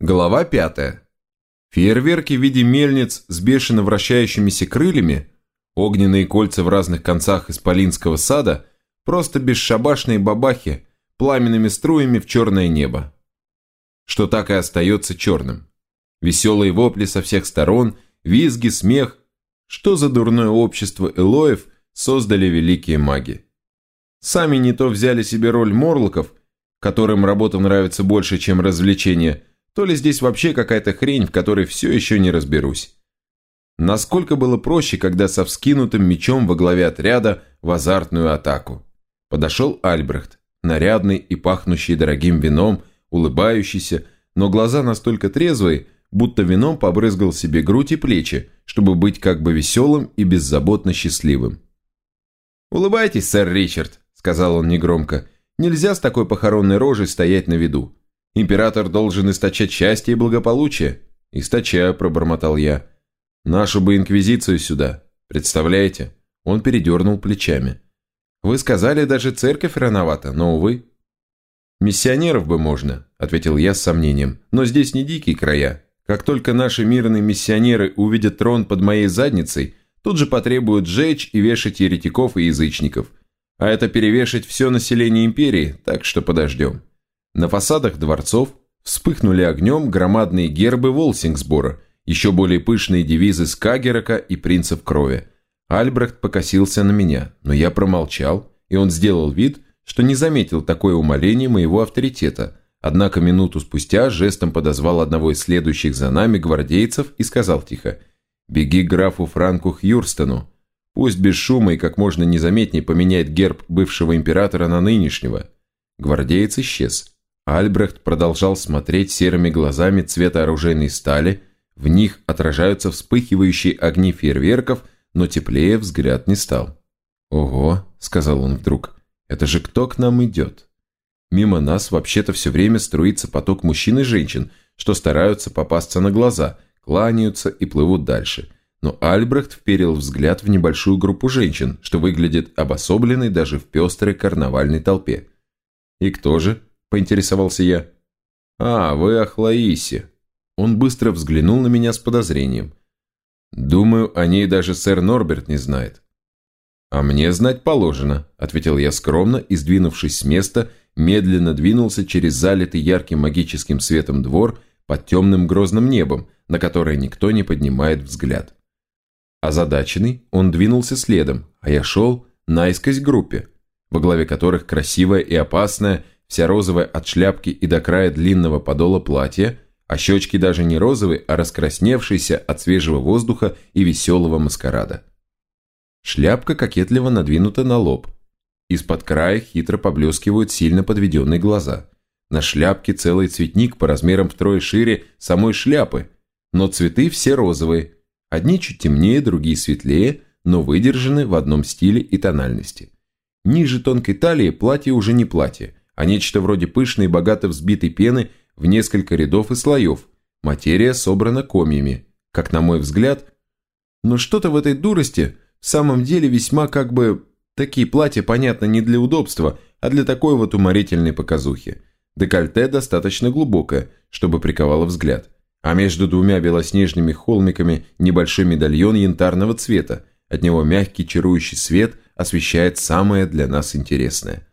Глава пятая. Фейерверки в виде мельниц с бешено вращающимися крыльями, огненные кольца в разных концах исполинского сада, просто бесшабашные бабахи, пламенными струями в черное небо. Что так и остается черным. Веселые вопли со всех сторон, визги, смех. Что за дурное общество Элоев создали великие маги? Сами не то взяли себе роль морлоков, которым работа нравится больше, чем развлечение, то ли здесь вообще какая-то хрень, в которой все еще не разберусь. Насколько было проще, когда со вскинутым мечом во главе отряда в азартную атаку. Подошел Альбрехт, нарядный и пахнущий дорогим вином, улыбающийся, но глаза настолько трезвые, будто вином побрызгал себе грудь и плечи, чтобы быть как бы веселым и беззаботно счастливым. «Улыбайтесь, сэр Ричард», — сказал он негромко, — «нельзя с такой похоронной рожей стоять на виду. Император должен источать счастье и благополучие». «Источаю», — пробормотал я. «Нашу бы инквизицию сюда. Представляете?» Он передернул плечами. «Вы сказали, даже церковь рановато, но, увы». «Миссионеров бы можно», — ответил я с сомнением. «Но здесь не дикие края. Как только наши мирные миссионеры увидят трон под моей задницей, тут же потребуют сжечь и вешать еретиков и язычников. А это перевешать все население империи, так что подождем». На фасадах дворцов вспыхнули огнем громадные гербы Волсингсбора, еще более пышные девизы Скагерака и принцев крови. Альбрехт покосился на меня, но я промолчал, и он сделал вид, что не заметил такое умоление моего авторитета, однако минуту спустя жестом подозвал одного из следующих за нами гвардейцев и сказал тихо «Беги графу Франку Хьюрстону, пусть без шума и как можно незаметнее поменяет герб бывшего императора на нынешнего». Гвардеец исчез. Альбрехт продолжал смотреть серыми глазами цвета оружейной стали, в них отражаются вспыхивающие огни фейерверков, но теплее взгляд не стал. «Ого», — сказал он вдруг, — «это же кто к нам идет?» Мимо нас вообще-то все время струится поток мужчин и женщин, что стараются попасться на глаза, кланяются и плывут дальше. Но Альбрехт вперил взгляд в небольшую группу женщин, что выглядит обособленной даже в пестрой карнавальной толпе. «И кто же?» – поинтересовался я. «А, вы о Хлоисе». Он быстро взглянул на меня с подозрением. «Думаю, о ней даже сэр Норберт не знает». «А мне знать положено», – ответил я скромно и, сдвинувшись с места, медленно двинулся через залитый ярким магическим светом двор под темным грозным небом, на которое никто не поднимает взгляд. Озадаченный, он двинулся следом, а я шел наискось группе, во главе которых красивая и опасная – вся розовая от шляпки и до края длинного подола платья, а щечки даже не розовые, а раскрасневшиеся от свежего воздуха и веселого маскарада. Шляпка кокетливо надвинута на лоб. Из-под края хитро поблескивают сильно подведенные глаза. На шляпке целый цветник по размерам втрое шире самой шляпы, но цветы все розовые. Одни чуть темнее, другие светлее, но выдержаны в одном стиле и тональности. Ниже тонкой талии платье уже не платье, а нечто вроде пышной богато взбитой пены в несколько рядов и слоев. Материя собрана комьями, как на мой взгляд. Но что-то в этой дурости в самом деле весьма как бы... Такие платья, понятно, не для удобства, а для такой вот уморительной показухи. Декольте достаточно глубокое, чтобы приковало взгляд. А между двумя белоснежными холмиками небольшой медальон янтарного цвета. От него мягкий чарующий свет освещает самое для нас интересное.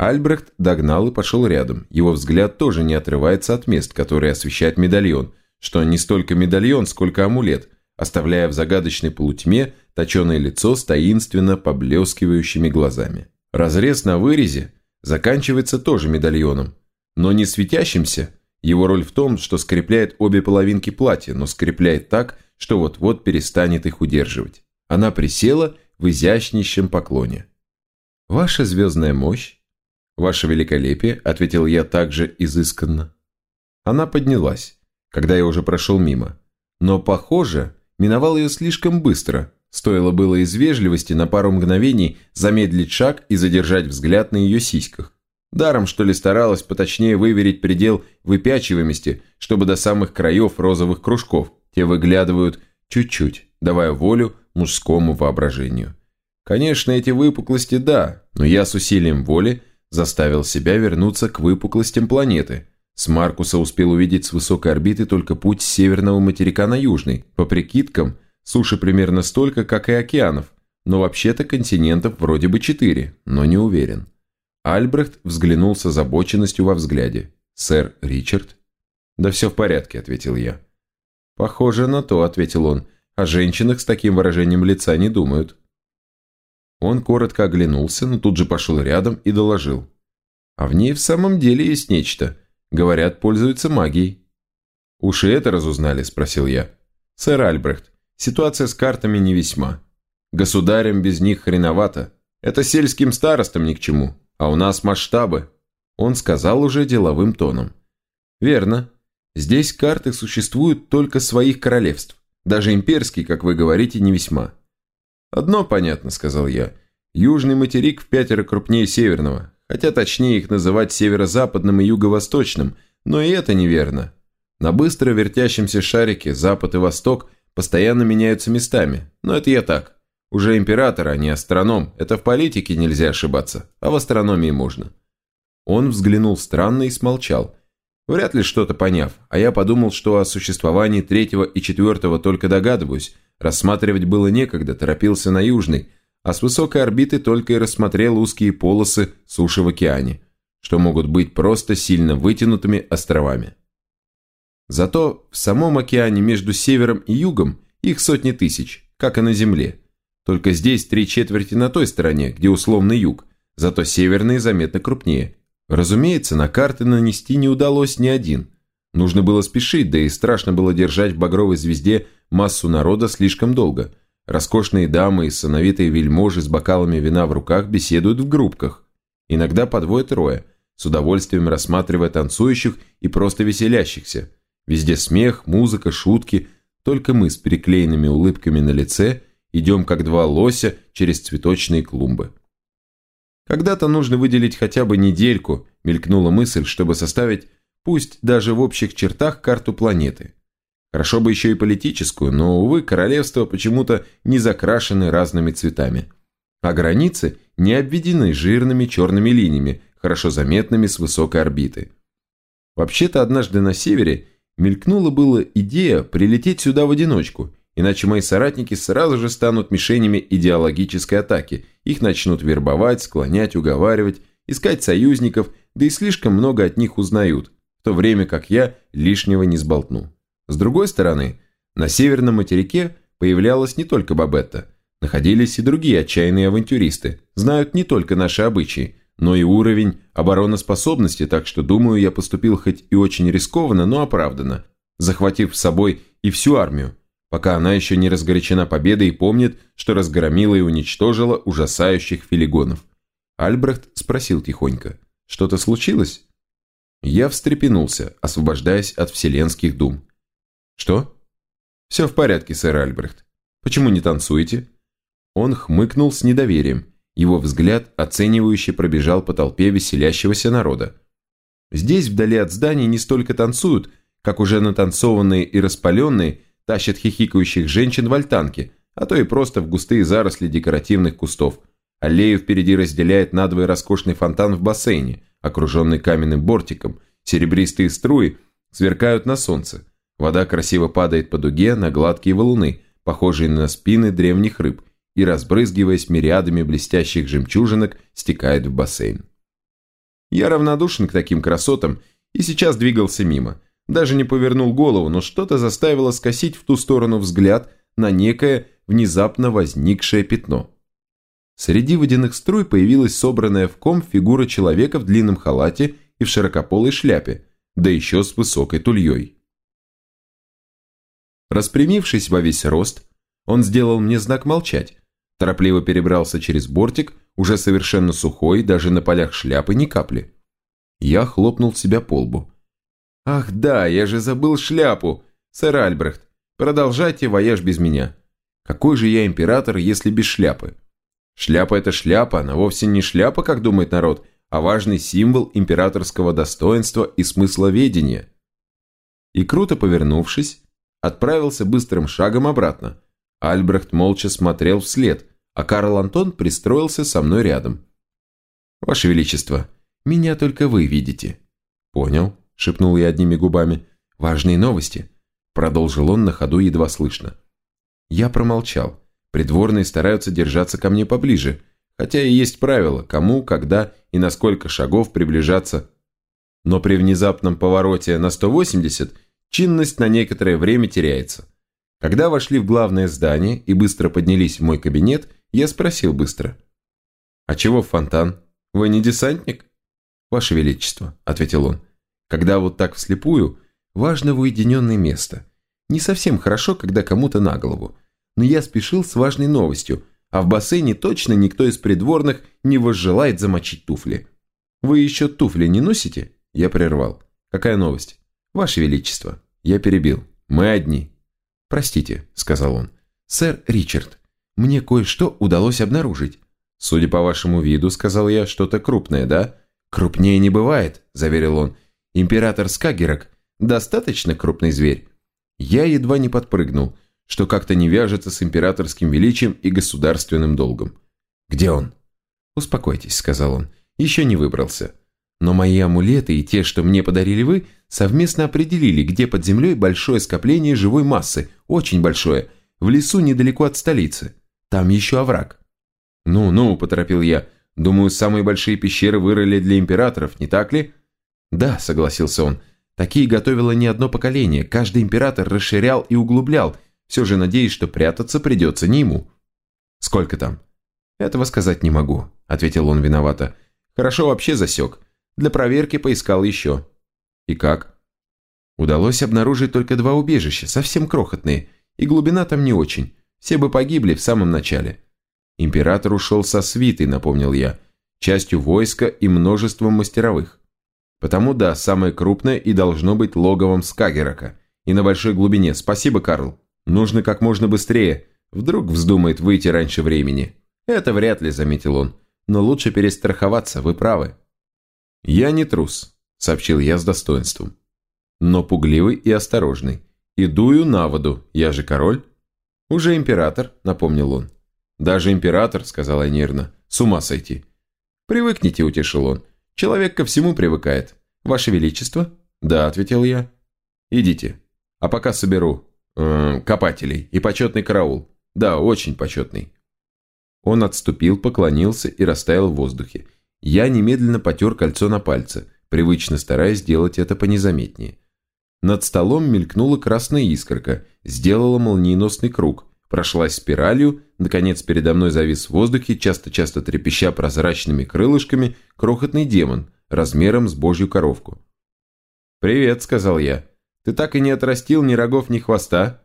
Альбрехт догнал и пошел рядом. Его взгляд тоже не отрывается от мест, которые освещает медальон, что не столько медальон, сколько амулет, оставляя в загадочной полутьме точеное лицо с таинственно поблескивающими глазами. Разрез на вырезе заканчивается тоже медальоном, но не светящимся. Его роль в том, что скрепляет обе половинки платья, но скрепляет так, что вот-вот перестанет их удерживать. Она присела в изящнейшем поклоне. «Ваша звездная мощь «Ваше великолепие», — ответил я также изысканно. Она поднялась, когда я уже прошел мимо. Но, похоже, миновал ее слишком быстро. Стоило было из вежливости на пару мгновений замедлить шаг и задержать взгляд на ее сиськах. Даром, что ли, старалась поточнее выверить предел выпячиваемости, чтобы до самых краев розовых кружков те выглядывают чуть-чуть, давая волю мужскому воображению. Конечно, эти выпуклости – да, но я с усилием воли – заставил себя вернуться к выпуклостям планеты, С Маркуса успел увидеть с высокой орбиты только путь с северного материка на южный. По прикидкам, суши примерно столько, как и океанов, но вообще-то континентов вроде бы четыре, но не уверен. Альбрехт взглянул с озабоченностью во взгляде. «Сэр Ричард?» «Да все в порядке», — ответил я. «Похоже на то», — ответил он. «О женщинах с таким выражением лица не думают». Он коротко оглянулся, но тут же пошел рядом и доложил. «А в ней в самом деле есть нечто. Говорят, пользуется магией». «Уж и это разузнали?» – спросил я. «Сэр Альбрехт, ситуация с картами не весьма. Государям без них хреновато. Это сельским старостам ни к чему. А у нас масштабы». Он сказал уже деловым тоном. «Верно. Здесь карты существуют только своих королевств. Даже имперские, как вы говорите, не весьма. «Одно понятно», — сказал я. «Южный материк в пятеро крупнее северного, хотя точнее их называть северо-западным и юго-восточным, но и это неверно. На быстро вертящемся шарике запад и восток постоянно меняются местами, но это я так. Уже император, а не астроном, это в политике нельзя ошибаться, а в астрономии можно». Он взглянул странно и смолчал, вряд ли что-то поняв, а я подумал, что о существовании третьего и четвертого только догадываюсь, Рассматривать было некогда, торопился на южный, а с высокой орбиты только и рассмотрел узкие полосы суши в океане, что могут быть просто сильно вытянутыми островами. Зато в самом океане между севером и югом их сотни тысяч, как и на Земле. Только здесь три четверти на той стороне, где условный юг, зато северные заметно крупнее. Разумеется, на карты нанести не удалось ни один. Нужно было спешить, да и страшно было держать в багровой звезде массу народа слишком долго. Роскошные дамы и сановитые вельможи с бокалами вина в руках беседуют в группках. Иногда по двое-трое, с удовольствием рассматривая танцующих и просто веселящихся. Везде смех, музыка, шутки. Только мы с переклеенными улыбками на лице идем как два лося через цветочные клумбы. Когда-то нужно выделить хотя бы недельку, мелькнула мысль, чтобы составить, пусть даже в общих чертах, карту планеты – Хорошо бы еще и политическую, но, увы, королевства почему-то не закрашены разными цветами. А границы не обведены жирными черными линиями, хорошо заметными с высокой орбиты. Вообще-то однажды на севере мелькнула была идея прилететь сюда в одиночку, иначе мои соратники сразу же станут мишенями идеологической атаки, их начнут вербовать, склонять, уговаривать, искать союзников, да и слишком много от них узнают, в то время как я лишнего не сболтну. С другой стороны, на северном материке появлялась не только Бабетта. Находились и другие отчаянные авантюристы, знают не только наши обычаи, но и уровень обороноспособности, так что, думаю, я поступил хоть и очень рискованно, но оправданно, захватив с собой и всю армию, пока она еще не разгорячена победой и помнит, что разгромила и уничтожила ужасающих филигонов. Альбрехт спросил тихонько, что-то случилось? Я встрепенулся, освобождаясь от вселенских дум. «Что?» «Все в порядке, сэр Альбрехт. Почему не танцуете?» Он хмыкнул с недоверием. Его взгляд оценивающе пробежал по толпе веселящегося народа. Здесь, вдали от зданий, не столько танцуют, как уже натанцованные и распаленные тащат хихикающих женщин в альтанке, а то и просто в густые заросли декоративных кустов. Аллею впереди разделяет надвое роскошный фонтан в бассейне, окруженный каменным бортиком. Серебристые струи сверкают на солнце. Вода красиво падает по дуге на гладкие валуны, похожие на спины древних рыб, и, разбрызгиваясь мириадами блестящих жемчужинок, стекает в бассейн. Я равнодушен к таким красотам и сейчас двигался мимо. Даже не повернул голову, но что-то заставило скосить в ту сторону взгляд на некое внезапно возникшее пятно. Среди водяных струй появилась собранная в ком фигура человека в длинном халате и в широкополой шляпе, да еще с высокой тульей. Распрямившись во весь рост, он сделал мне знак молчать, торопливо перебрался через бортик, уже совершенно сухой, даже на полях шляпы ни капли. Я хлопнул себя по лбу. «Ах да, я же забыл шляпу! Сэр Альбрехт, продолжайте вояж без меня. Какой же я император, если без шляпы?» Шляпа – это шляпа, она вовсе не шляпа, как думает народ, а важный символ императорского достоинства и смысловедения. И круто повернувшись, отправился быстрым шагом обратно. Альбрехт молча смотрел вслед, а Карл Антон пристроился со мной рядом. «Ваше Величество, меня только вы видите». «Понял. шепнул я одними губами. «Важные новости», – продолжил он на ходу едва слышно. Я промолчал. Придворные стараются держаться ко мне поближе, хотя и есть правило, кому, когда и на сколько шагов приближаться. Но при внезапном повороте на 180 чинность на некоторое время теряется. Когда вошли в главное здание и быстро поднялись в мой кабинет, я спросил быстро. «А чего фонтан? Вы не десантник?» «Ваше Величество», – ответил он. «Когда вот так вслепую, важно в уединенное место. Не совсем хорошо, когда кому-то на голову но я спешил с важной новостью, а в бассейне точно никто из придворных не возжелает замочить туфли. «Вы еще туфли не носите?» Я прервал. «Какая новость?» «Ваше Величество». Я перебил. «Мы одни». «Простите», — сказал он. «Сэр Ричард, мне кое-что удалось обнаружить». «Судя по вашему виду», — сказал я, — «что-то крупное, да?» «Крупнее не бывает», — заверил он. «Император Скагерок — достаточно крупный зверь». Я едва не подпрыгнул — что как-то не вяжется с императорским величием и государственным долгом. «Где он?» «Успокойтесь», — сказал он, — «еще не выбрался. Но мои амулеты и те, что мне подарили вы, совместно определили, где под землей большое скопление живой массы, очень большое, в лесу недалеко от столицы. Там еще овраг». «Ну-ну», — поторопил я, — «думаю, самые большие пещеры вырыли для императоров, не так ли?» «Да», — согласился он, — «такие готовило не одно поколение, каждый император расширял и углублял, все же надеюсь, что прятаться придется не ему. «Сколько там?» «Этого сказать не могу», – ответил он виновато. «Хорошо вообще засек. Для проверки поискал еще». «И как?» Удалось обнаружить только два убежища, совсем крохотные, и глубина там не очень. Все бы погибли в самом начале. Император ушел со свитой, напомнил я, частью войска и множеством мастеровых. Потому да, самое крупное и должно быть логовом Скагерака. И на большой глубине. Спасибо, Карл. Нужно как можно быстрее. Вдруг вздумает выйти раньше времени. Это вряд ли, заметил он. Но лучше перестраховаться, вы правы. Я не трус, сообщил я с достоинством. Но пугливый и осторожный. И дую на воду, я же король. Уже император, напомнил он. Даже император, сказала я нервно, с ума сойти. Привыкните, утешил он. Человек ко всему привыкает. Ваше Величество? Да, ответил я. Идите. А пока соберу э, копателей и почетный караул. Да, очень почетный. Он отступил, поклонился и растаял в воздухе. Я немедленно потер кольцо на пальце, привычно стараясь сделать это понезаметнее. Над столом мелькнула красная искорка, сделала молниеносный круг, прошлась спиралью, наконец передо мной завис в воздухе, часто-часто трепеща прозрачными крылышками, крохотный демон, размером с божью коровку. «Привет», — сказал я. Ты так и не отрастил ни рогов, ни хвоста.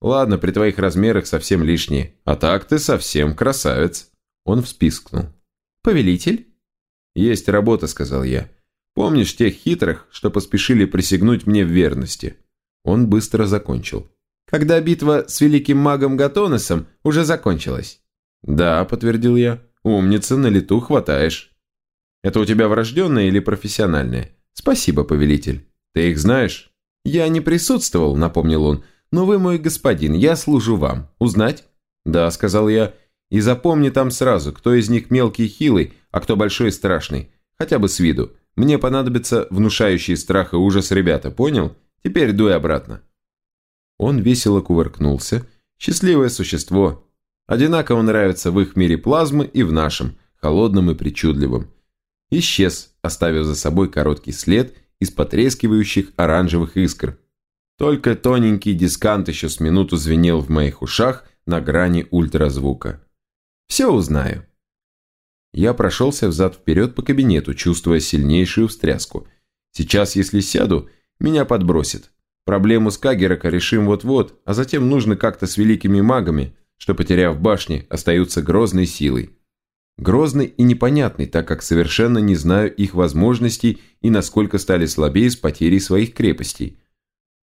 Ладно, при твоих размерах совсем лишние. А так ты совсем красавец. Он вспискнул. Повелитель? Есть работа, сказал я. Помнишь тех хитрых, что поспешили присягнуть мне в верности? Он быстро закончил. Когда битва с великим магом Гатоносом уже закончилась. Да, подтвердил я. Умница, на лету хватаешь. Это у тебя врожденное или профессиональное? Спасибо, повелитель. Ты их знаешь? «Я не присутствовал», — напомнил он, — «но вы мой господин, я служу вам. Узнать?» «Да», — сказал я, — «и запомни там сразу, кто из них мелкий хилый, а кто большой и страшный, хотя бы с виду. Мне понадобятся внушающие страх и ужас ребята, понял? Теперь дуй обратно». Он весело кувыркнулся. Счастливое существо. Одинаково нравится в их мире плазмы и в нашем, холодном и причудливом. Исчез, оставив за собой короткий след из потрескивающих оранжевых искр. Только тоненький дискант еще с минуту звенел в моих ушах на грани ультразвука. «Все узнаю». Я прошелся взад-вперед по кабинету, чувствуя сильнейшую встряску. Сейчас, если сяду, меня подбросит. Проблему с Кагерака решим вот-вот, а затем нужно как-то с великими магами, что, потеряв башни, остаются грозной силой. Грозный и непонятный, так как совершенно не знаю их возможностей и насколько стали слабее с потерей своих крепостей.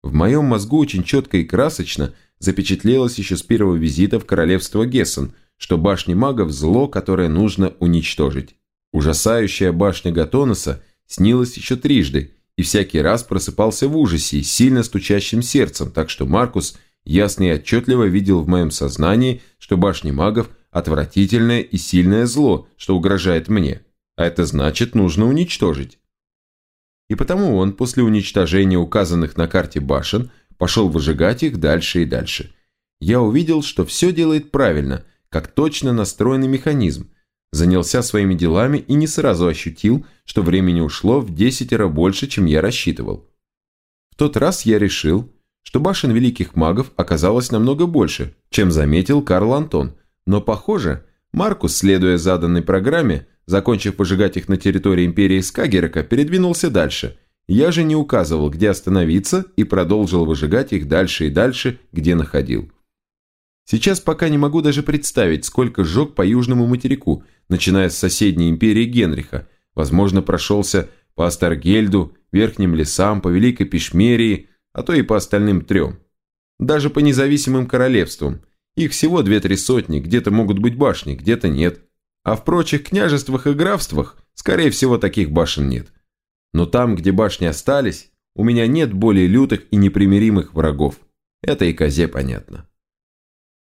В моем мозгу очень четко и красочно запечатлелось еще с первого визита в королевство Гессен, что башни магов – зло, которое нужно уничтожить. Ужасающая башня Гатоноса снилась еще трижды, и всякий раз просыпался в ужасе, сильно стучащим сердцем, так что Маркус ясно и отчетливо видел в моем сознании, что башни магов – отвратительное и сильное зло, что угрожает мне, а это значит нужно уничтожить. И потому он после уничтожения указанных на карте башен пошел выжигать их дальше и дальше. Я увидел, что все делает правильно, как точно настроенный механизм, занялся своими делами и не сразу ощутил, что времени ушло в десятеро больше, чем я рассчитывал. В тот раз я решил, что башен великих магов оказалось намного больше, чем заметил Карл Антон, но, похоже, Маркус, следуя заданной программе, закончив выжигать их на территории империи Скагерека, передвинулся дальше. Я же не указывал, где остановиться, и продолжил выжигать их дальше и дальше, где находил. Сейчас пока не могу даже представить, сколько сжег по южному материку, начиная с соседней империи Генриха, возможно, прошелся по Астаргельду, Верхним лесам, по Великой Пешмерии, а то и по остальным трем. Даже по независимым королевствам. Их всего две-три сотни, где-то могут быть башни, где-то нет. А в прочих княжествах и графствах, скорее всего, таких башен нет. Но там, где башни остались, у меня нет более лютых и непримиримых врагов. Это и козе понятно.